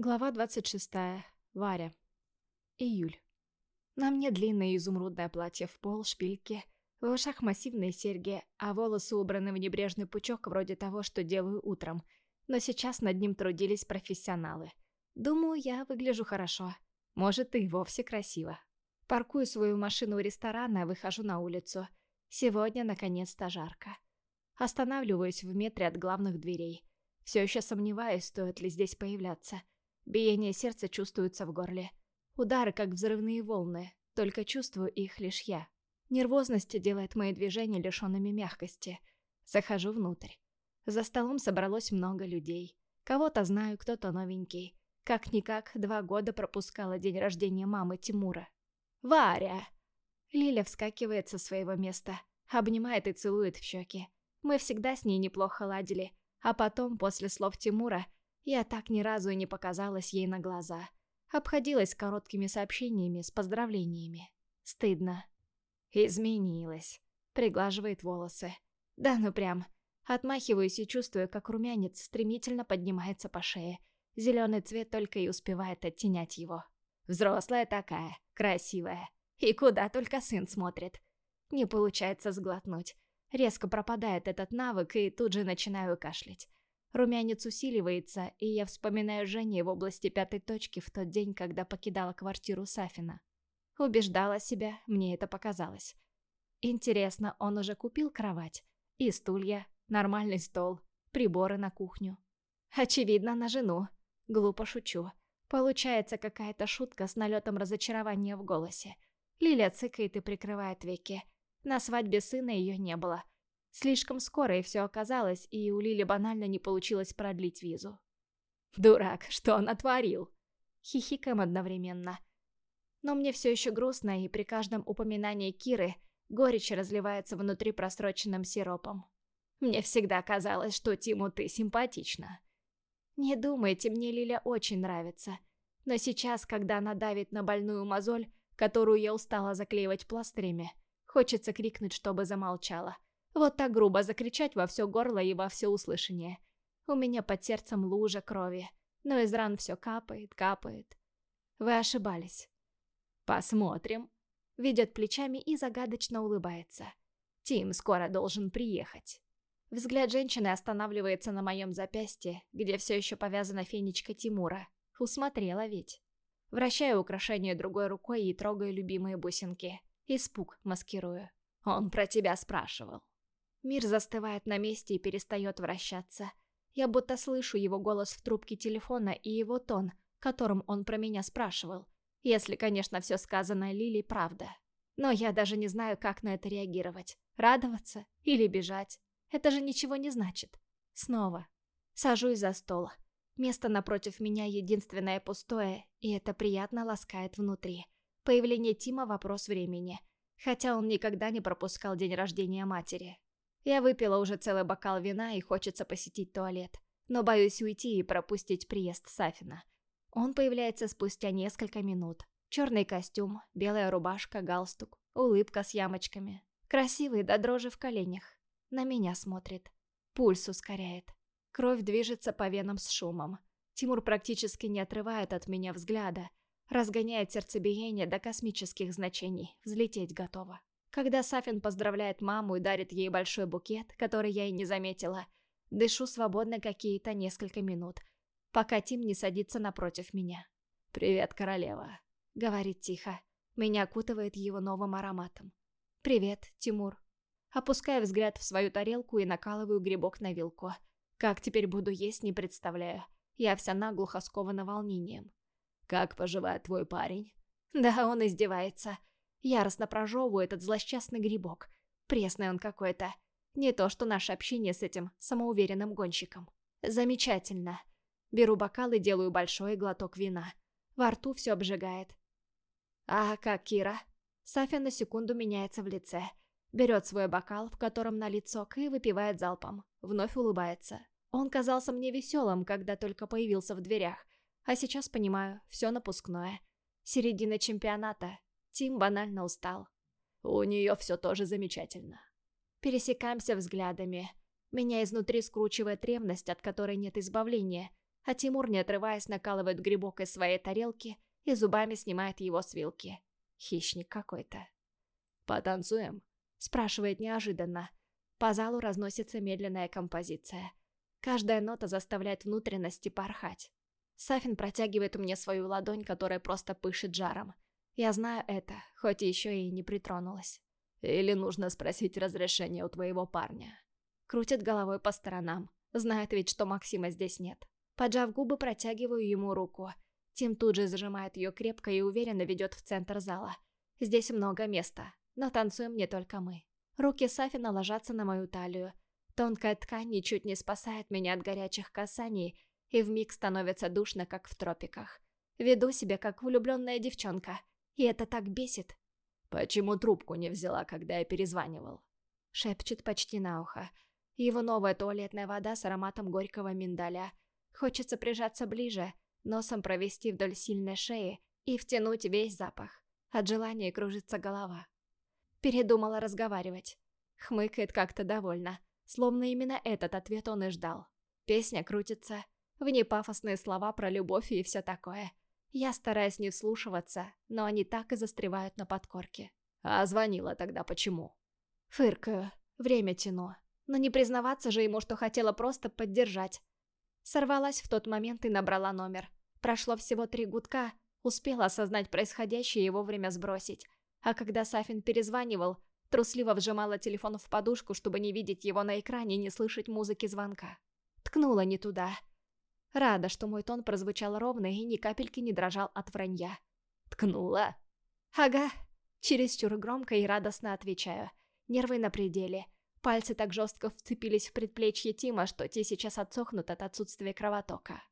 Глава 26. Варя. Июль. На мне длинное изумрудное платье в пол, шпильки, в ушах массивные серьги, а волосы убраны в небрежный пучок вроде того, что делаю утром. Но сейчас над ним трудились профессионалы. Думаю, я выгляжу хорошо. Может, и вовсе красиво. Паркую свою машину у ресторана, выхожу на улицу. Сегодня, наконец-то, жарко. Останавливаюсь в метре от главных дверей. Все еще сомневаюсь, стоит ли здесь появляться. Биение сердца чувствуется в горле. Удары, как взрывные волны, только чувствую их лишь я. Нервозность делает мои движения лишенными мягкости. Захожу внутрь. За столом собралось много людей. Кого-то знаю, кто-то новенький. Как-никак, два года пропускала день рождения мамы Тимура. «Варя!» Лиля вскакивает со своего места, обнимает и целует в щеки. Мы всегда с ней неплохо ладили, а потом, после слов Тимура, я так ни разу и не показалась ей на глаза. Обходилась короткими сообщениями с поздравлениями. Стыдно. Изменилась. Приглаживает волосы. Да ну прям. Отмахиваюсь и чувствую, как румянец стремительно поднимается по шее. Зеленый цвет только и успевает оттенять его. Взрослая такая, красивая. И куда только сын смотрит. Не получается сглотнуть. Резко пропадает этот навык, и тут же начинаю кашлять. Румянец усиливается, и я вспоминаю Жене в области пятой точки в тот день, когда покидала квартиру Сафина. Убеждала себя, мне это показалось. Интересно, он уже купил кровать? И стулья, нормальный стол, приборы на кухню. Очевидно, на жену. Глупо шучу. Получается какая-то шутка с налетом разочарования в голосе. Лиля цыкает и прикрывает веки. На свадьбе сына ее не было. Слишком скоро и все оказалось, и у Лили банально не получилось продлить визу. «Дурак, что он натворил?» Хихикаем одновременно. Но мне все еще грустно, и при каждом упоминании Киры горечь разливается внутри просроченным сиропом. Мне всегда казалось, что Тиму ты симпатична. Не думайте, мне Лиля очень нравится. Но сейчас, когда она давит на больную мозоль, которую я устала заклеивать пластырями, хочется крикнуть, чтобы замолчала. Вот так грубо закричать во все горло и во все услышание. У меня под сердцем лужа крови, но из ран все капает, капает. Вы ошибались. Посмотрим. Ведет плечами и загадочно улыбается. Тим скоро должен приехать. Взгляд женщины останавливается на моем запястье, где все еще повязана фенечка Тимура. Усмотрела ведь. Вращаю украшение другой рукой и трогаю любимые бусинки. Испуг маскирую. Он про тебя спрашивал. Мир застывает на месте и перестает вращаться. Я будто слышу его голос в трубке телефона и его тон, которым он про меня спрашивал. Если, конечно, все сказанное Лили правда. Но я даже не знаю, как на это реагировать. Радоваться или бежать. Это же ничего не значит. Снова. Сажусь за стол. Место напротив меня единственное пустое, и это приятно ласкает внутри. Появление Тима – вопрос времени. Хотя он никогда не пропускал день рождения матери. Я выпила уже целый бокал вина и хочется посетить туалет. Но боюсь уйти и пропустить приезд Сафина. Он появляется спустя несколько минут. Черный костюм, белая рубашка, галстук, улыбка с ямочками. Красивый до дрожи в коленях. На меня смотрит. Пульс ускоряет. Кровь движется по венам с шумом. Тимур практически не отрывает от меня взгляда. Разгоняет сердцебиение до космических значений. Взлететь готово. Когда Сафин поздравляет маму и дарит ей большой букет, который я и не заметила, дышу свободно какие-то несколько минут, пока Тим не садится напротив меня. «Привет, королева», — говорит тихо. Меня окутывает его новым ароматом. «Привет, Тимур». Опускаю взгляд в свою тарелку и накалываю грибок на вилку. Как теперь буду есть, не представляю. Я вся наглухо скована волнением. «Как поживает твой парень?» Да, он издевается. Яростно прожевываю этот злосчастный грибок. Пресный он какой-то. Не то, что наше общение с этим самоуверенным гонщиком. Замечательно. Беру бокал и делаю большой глоток вина. Во рту все обжигает. А как Кира? Сафия на секунду меняется в лице. Берет свой бокал, в котором налит сок, и выпивает залпом. Вновь улыбается. Он казался мне веселым, когда только появился в дверях. А сейчас понимаю, все напускное. Середина чемпионата. Тим банально устал. У нее все тоже замечательно. Пересекаемся взглядами. Меня изнутри скручивает ревность, от которой нет избавления. а Тимур, не отрываясь, накалывает грибок из своей тарелки и зубами снимает его с вилки. Хищник какой-то. «Потанцуем?» — спрашивает неожиданно. По залу разносится медленная композиция. Каждая нота заставляет внутренности порхать. Сафин протягивает мне свою ладонь, которая просто пышет жаром. Я знаю это, хоть еще и не притронулась. Или нужно спросить разрешение у твоего парня. Крутит головой по сторонам. Знает ведь, что Максима здесь нет. Поджав губы, протягиваю ему руку. Тим тут же зажимает ее крепко и уверенно ведет в центр зала. Здесь много места, но танцуем не только мы. Руки Сафина ложатся на мою талию. Тонкая ткань ничуть не спасает меня от горячих касаний, и вмиг становится душно, как в тропиках. Веду себя, как влюбленная девчонка, и это так бесит. «Почему трубку не взяла, когда я перезванивал?» Шепчет почти на ухо. Его новая туалетная вода с ароматом горького миндаля. Хочется прижаться ближе, носом провести вдоль сильной шеи и втянуть весь запах. От желания кружится голова. Передумала разговаривать. Хмыкает как-то довольно, словно именно этот ответ он и ждал. Песня крутится, в ней пафосные слова про любовь и все такое. Я стараюсь не вслушиваться, но они так и застревают на подкорке. А звонила тогда почему? Фыркаю, время тяну. Но не признаваться же ему, что хотела просто поддержать. Сорвалась в тот момент и набрала номер. Прошло всего три гудка, успела осознать происходящее и вовремя сбросить. А когда Сафин перезванивал, трусливо вжимала телефон в подушку, чтобы не видеть его на экране и не слышать музыки звонка. Ткнула не туда. Рада, что мой тон прозвучал ровно и ни капельки не дрожал от вранья. Ткнула? Ага. Чересчур громко и радостно отвечаю. Нервы на пределе. Пальцы так жестко вцепились в предплечье Тима, что те сейчас отсохнут от отсутствия кровотока.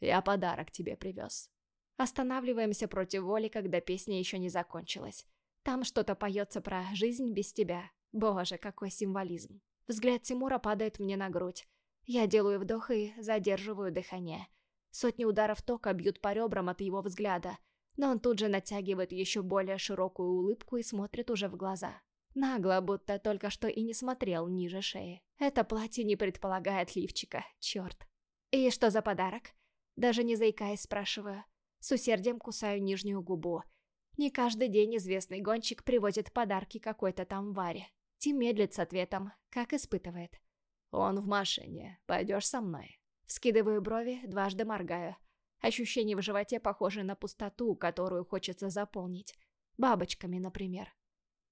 «Я подарок тебе привез». Останавливаемся против воли, когда песня еще не закончилась. Там что-то поется про «жизнь без тебя». Боже, какой символизм. Взгляд Тимура падает мне на грудь. Я делаю вдох и задерживаю дыхание. Сотни ударов тока бьют по ребрам от его взгляда, но он тут же натягивает еще более широкую улыбку и смотрит уже в глаза. Нагло, будто только что и не смотрел ниже шеи. Это платье не предполагает лифчика, черт. «И что за подарок?» Даже не заикаясь, спрашиваю. С усердием кусаю нижнюю губу. Не каждый день известный гонщик привозит подарки какой-то там Варе. Тим медлит с ответом, как испытывает. «Он в машине. Пойдешь со мной?» Скидываю брови, дважды моргаю. Ощущение в животе похоже на пустоту, которую хочется заполнить. Бабочками, например.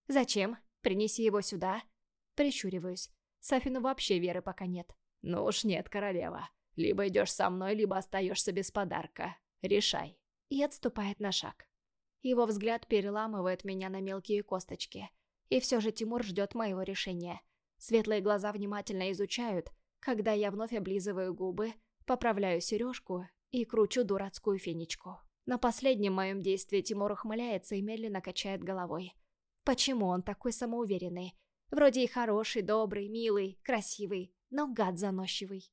«Зачем?» Принеси его сюда. Прищуриваюсь. Сафину вообще веры пока нет. Ну уж нет, королева. Либо идешь со мной, либо остаешься без подарка. Решай. И отступает на шаг. Его взгляд переламывает меня на мелкие косточки. И все же Тимур ждет моего решения. Светлые глаза внимательно изучают, когда я вновь облизываю губы, поправляю сережку и кручу дурацкую финичку. На последнем моем действии Тимур ухмыляется и медленно качает головой. Почему он такой самоуверенный? Вроде и хороший, добрый, милый, красивый, но гад заносчивый.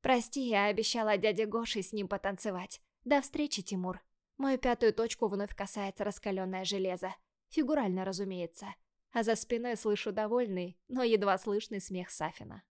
Прости, я обещала дяде Гоше с ним потанцевать. До встречи, Тимур. Мою пятую точку вновь касается раскаленное железо. Фигурально, разумеется. А за спиной слышу довольный, но едва слышный смех Сафина.